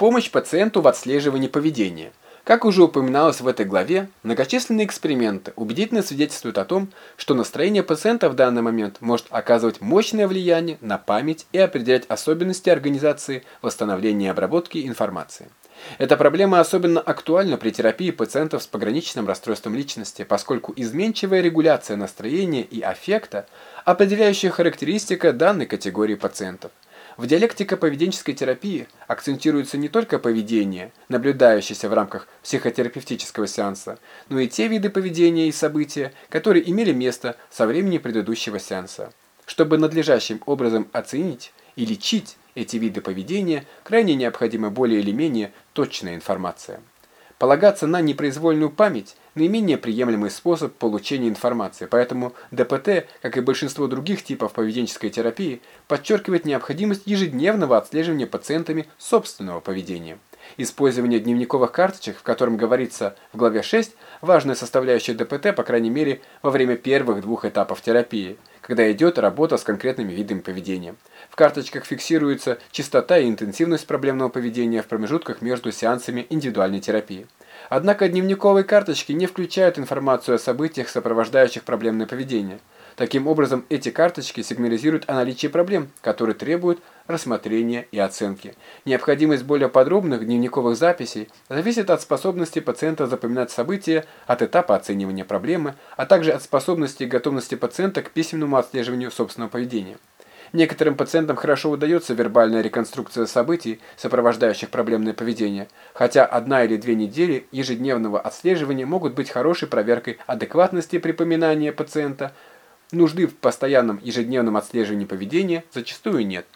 Помощь пациенту в отслеживании поведения. Как уже упоминалось в этой главе, многочисленные эксперименты убедительно свидетельствуют о том, что настроение пациента в данный момент может оказывать мощное влияние на память и определять особенности организации восстановления и обработки информации. Эта проблема особенно актуальна при терапии пациентов с пограничным расстройством личности, поскольку изменчивая регуляция настроения и аффекта – определяющая характеристика данной категории пациентов. В диалектико-поведенческой терапии акцентируется не только поведение, наблюдающееся в рамках психотерапевтического сеанса, но и те виды поведения и события, которые имели место со времени предыдущего сеанса. Чтобы надлежащим образом оценить и лечить эти виды поведения, крайне необходима более или менее точная информация. Полагаться на непроизвольную память – наименее приемлемый способ получения информации, поэтому ДПТ, как и большинство других типов поведенческой терапии, подчеркивает необходимость ежедневного отслеживания пациентами собственного поведения. Использование дневниковых карточек, в котором говорится в главе 6, важная составляющая ДПТ, по крайней мере, во время первых двух этапов терапии, когда идет работа с конкретными видами поведения. В карточках фиксируется частота и интенсивность проблемного поведения в промежутках между сеансами индивидуальной терапии. Однако дневниковые карточки не включают информацию о событиях, сопровождающих проблемное поведение. Таким образом, эти карточки сигнализируют о наличии проблем, которые требуют рассмотрения и оценки. Необходимость более подробных дневниковых записей зависит от способности пациента запоминать события, от этапа оценивания проблемы, а также от способности и готовности пациента к письменному отслеживанию собственного поведения. Некоторым пациентам хорошо удается вербальная реконструкция событий, сопровождающих проблемное поведение, хотя одна или две недели ежедневного отслеживания могут быть хорошей проверкой адекватности припоминания пациента, нужды в постоянном ежедневном отслеживании поведения зачастую нет.